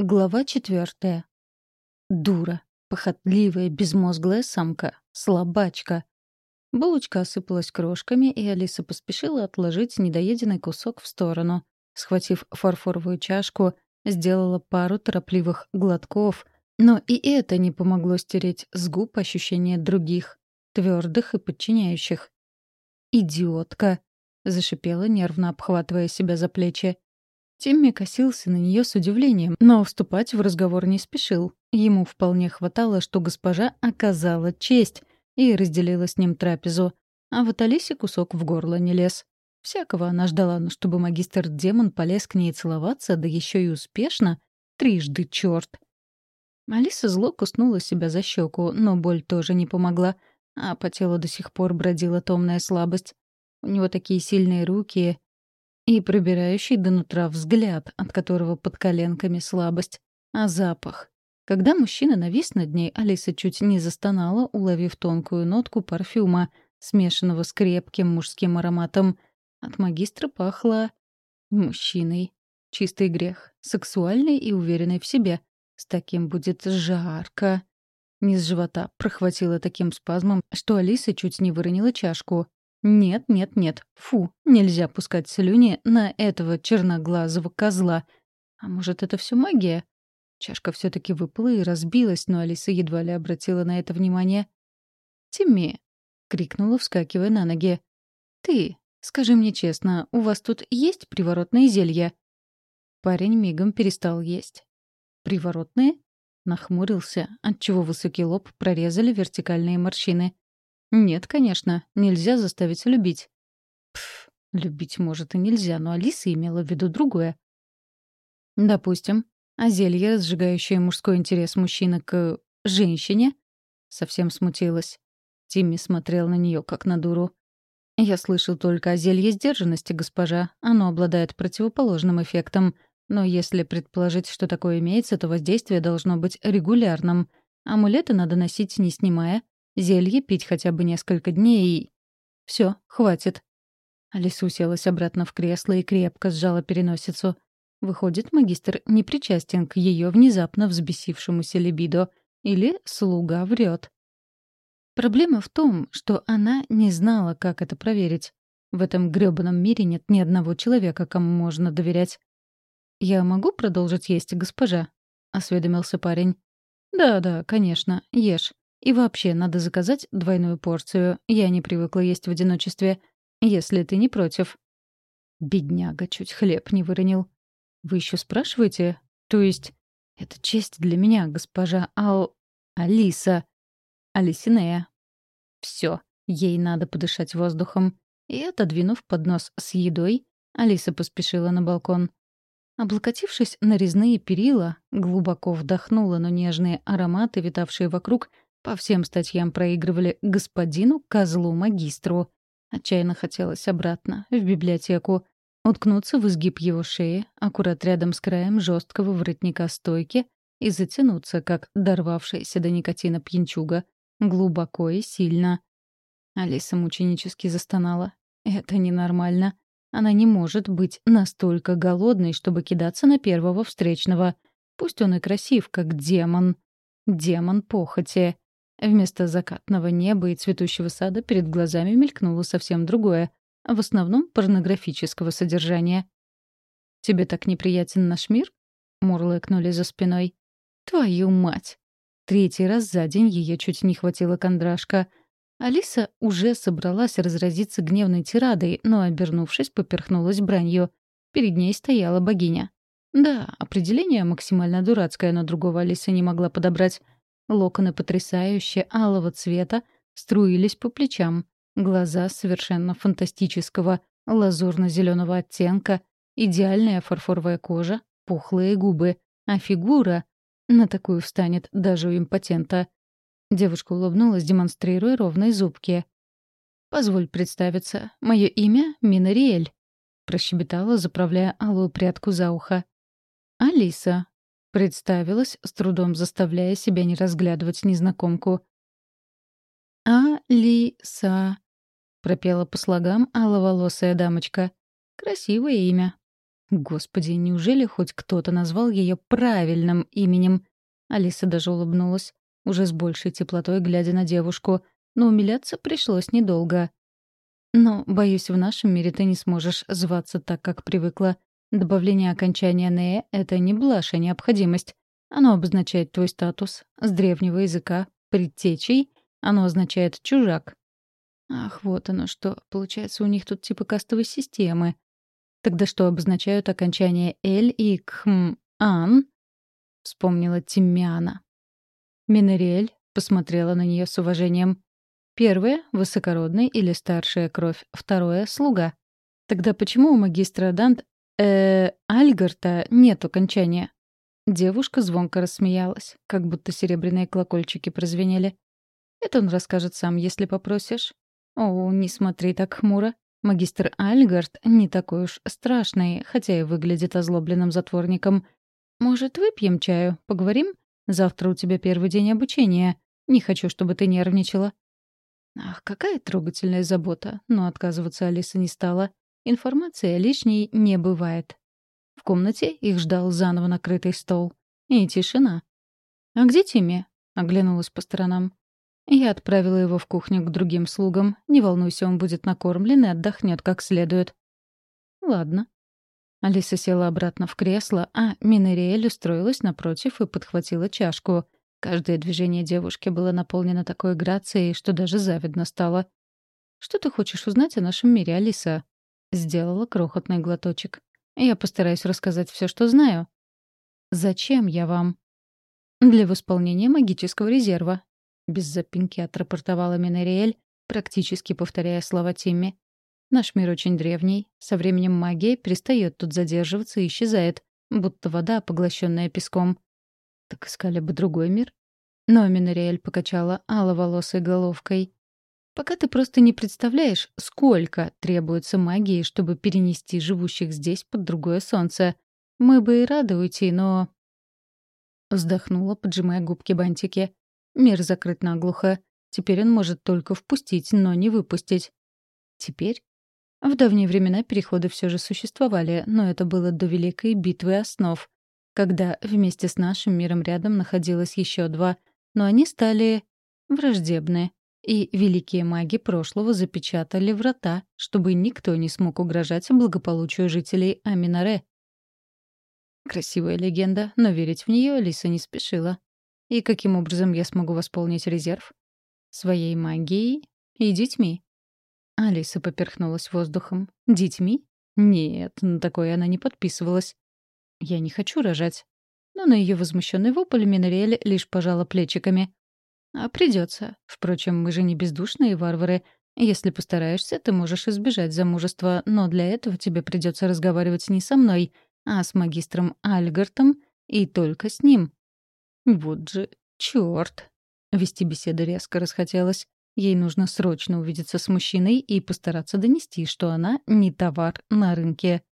Глава четвертая. Дура. Похотливая, безмозглая самка. Слабачка. Булочка осыпалась крошками, и Алиса поспешила отложить недоеденный кусок в сторону. Схватив фарфоровую чашку, сделала пару торопливых глотков, но и это не помогло стереть с губ ощущение других, твердых и подчиняющих. «Идиотка!» — зашипела, нервно обхватывая себя за плечи. Тимми косился на нее с удивлением, но вступать в разговор не спешил. Ему вполне хватало, что госпожа оказала честь и разделила с ним трапезу. А вот Алисе кусок в горло не лез. Всякого она ждала, но чтобы магистр-демон полез к ней целоваться, да еще и успешно, трижды черт. Алиса зло куснула себя за щеку, но боль тоже не помогла, а по телу до сих пор бродила томная слабость. У него такие сильные руки и пробирающий до нутра взгляд, от которого под коленками слабость, а запах. Когда мужчина навис над ней, Алиса чуть не застонала, уловив тонкую нотку парфюма, смешанного с крепким мужским ароматом. От магистра пахло... мужчиной. Чистый грех. Сексуальный и уверенный в себе. С таким будет жарко. Низ живота прохватило таким спазмом, что Алиса чуть не выронила чашку. Нет, нет, нет. Фу, нельзя пускать слюни на этого черноглазого козла. А может, это все магия? Чашка все таки выпала и разбилась, но Алиса едва ли обратила на это внимание. «Тимми!» — крикнула, вскакивая на ноги. «Ты, скажи мне честно, у вас тут есть приворотные зелья?» Парень мигом перестал есть. «Приворотные?» — нахмурился, отчего высокий лоб прорезали вертикальные морщины. Нет, конечно, нельзя заставить любить. Пф, любить, может, и нельзя, но Алиса имела в виду другое. Допустим, а зелье, сжигающее мужской интерес мужчины к женщине, совсем смутилась. Тимми смотрел на нее как на дуру. «Я слышал только о зелье сдержанности, госпожа. Оно обладает противоположным эффектом. Но если предположить, что такое имеется, то воздействие должно быть регулярным. Амулеты надо носить, не снимая, Зелье пить хотя бы несколько дней и... Все, хватит. Алиса уселась обратно в кресло и крепко сжала переносицу. Выходит, магистр не причастен к ее внезапно взбесившемуся либидо. Или слуга врет. Проблема в том, что она не знала, как это проверить. В этом грёбаном мире нет ни одного человека, кому можно доверять. «Я могу продолжить есть, госпожа?» — осведомился парень. «Да-да, конечно, ешь. И вообще, надо заказать двойную порцию. Я не привыкла есть в одиночестве. Если ты не против. Бедняга чуть хлеб не выронил. Вы еще спрашиваете? То есть... Это честь для меня, госпожа Ал... Алиса. Алисинея. Все, ей надо подышать воздухом. И, отодвинув поднос с едой, Алиса поспешила на балкон. Облокотившись на резные перила, глубоко вдохнула, но нежные ароматы, витавшие вокруг, по всем статьям проигрывали господину козлу-магистру. Отчаянно хотелось обратно, в библиотеку, уткнуться в изгиб его шеи, аккурат рядом с краем жесткого воротника стойки и затянуться, как дорвавшаяся до никотина пьянчуга, глубоко и сильно. Алиса мученически застонала. «Это ненормально. Она не может быть настолько голодной, чтобы кидаться на первого встречного. Пусть он и красив, как демон. Демон похоти. Вместо закатного неба и цветущего сада перед глазами мелькнуло совсем другое, в основном порнографического содержания. «Тебе так неприятен наш мир?» — мурлыкнули за спиной. «Твою мать!» Третий раз за день ее чуть не хватило кондрашка. Алиса уже собралась разразиться гневной тирадой, но, обернувшись, поперхнулась бранью. Перед ней стояла богиня. Да, определение максимально дурацкое, но другого Алиса не могла подобрать. Локоны потрясающе алого цвета струились по плечам. Глаза совершенно фантастического, лазурно-зеленого оттенка, идеальная фарфоровая кожа, пухлые губы, а фигура... На такую встанет даже у импотента. Девушка улыбнулась, демонстрируя ровные зубки. «Позволь представиться. Мое имя — Минариэль», — прощебетала, заправляя алую прядку за ухо. «Алиса», Представилась, с трудом заставляя себя не разглядывать незнакомку. «Алиса», — пропела по слогам аловолосая дамочка. «Красивое имя». Господи, неужели хоть кто-то назвал ее правильным именем? Алиса даже улыбнулась, уже с большей теплотой глядя на девушку, но умиляться пришлось недолго. Но, боюсь, в нашем мире ты не сможешь зваться так, как привыкла. Добавление окончания «не» — это не блажь, а необходимость. Оно обозначает твой статус. С древнего языка «предтечей» оно означает «чужак». Ах, вот оно что. Получается, у них тут типа кастовой системы. Тогда что обозначают окончания «эль» и «кхм», «ан»? Вспомнила Тиммиана. Минериэль посмотрела на нее с уважением. Первое — высокородный или старшая кровь. Второе — слуга. Тогда почему у магистра Дант э Альгарта нет окончания? Девушка звонко рассмеялась, как будто серебряные колокольчики прозвенели. Это он расскажет сам, если попросишь. О, не смотри так хмуро. Магистр Альгард не такой уж страшный, хотя и выглядит озлобленным затворником. Может, выпьем чаю, поговорим? Завтра у тебя первый день обучения. Не хочу, чтобы ты нервничала. Ах, какая трогательная забота. Но отказываться Алиса не стала. Информация лишней не бывает. В комнате их ждал заново накрытый стол. И тишина. «А где Тимми?» — оглянулась по сторонам. Я отправила его в кухню к другим слугам. Не волнуйся, он будет накормлен и отдохнет как следует. «Ладно». Алиса села обратно в кресло, а Минериэль устроилась напротив и подхватила чашку. Каждое движение девушки было наполнено такой грацией, что даже завидно стало. «Что ты хочешь узнать о нашем мире, Алиса?» Сделала крохотный глоточек. «Я постараюсь рассказать все, что знаю». «Зачем я вам?» «Для восполнения магического резерва», — без запинки отрапортовала Минериэль, практически повторяя слова Тимми. «Наш мир очень древний. Со временем магия перестает тут задерживаться и исчезает, будто вода, поглощенная песком. Так искали бы другой мир. Но Минариэль покачала аловолосой головкой. Пока ты просто не представляешь, сколько требуется магии, чтобы перенести живущих здесь под другое солнце. Мы бы и рады уйти, но... Вздохнула, поджимая губки бантики. Мир закрыт наглухо. Теперь он может только впустить, но не выпустить. Теперь? В давние времена переходы все же существовали, но это было до Великой битвы основ когда вместе с нашим миром рядом находилось еще два, но они стали враждебны, и великие маги прошлого запечатали врата, чтобы никто не смог угрожать благополучию жителей Аминаре. Красивая легенда, но верить в нее Алиса не спешила. И каким образом я смогу восполнить резерв? Своей магией и детьми. Алиса поперхнулась воздухом. Детьми? Нет, на такое она не подписывалась. Я не хочу рожать. Но на ее возмущенный вопль Минариэль лишь пожала плечиками. А придется. Впрочем, мы же не бездушные варвары. Если постараешься, ты можешь избежать замужества, но для этого тебе придется разговаривать не со мной, а с магистром Альгартом и только с ним. Вот же черт! Вести беседу резко расхотелось. Ей нужно срочно увидеться с мужчиной и постараться донести, что она не товар на рынке.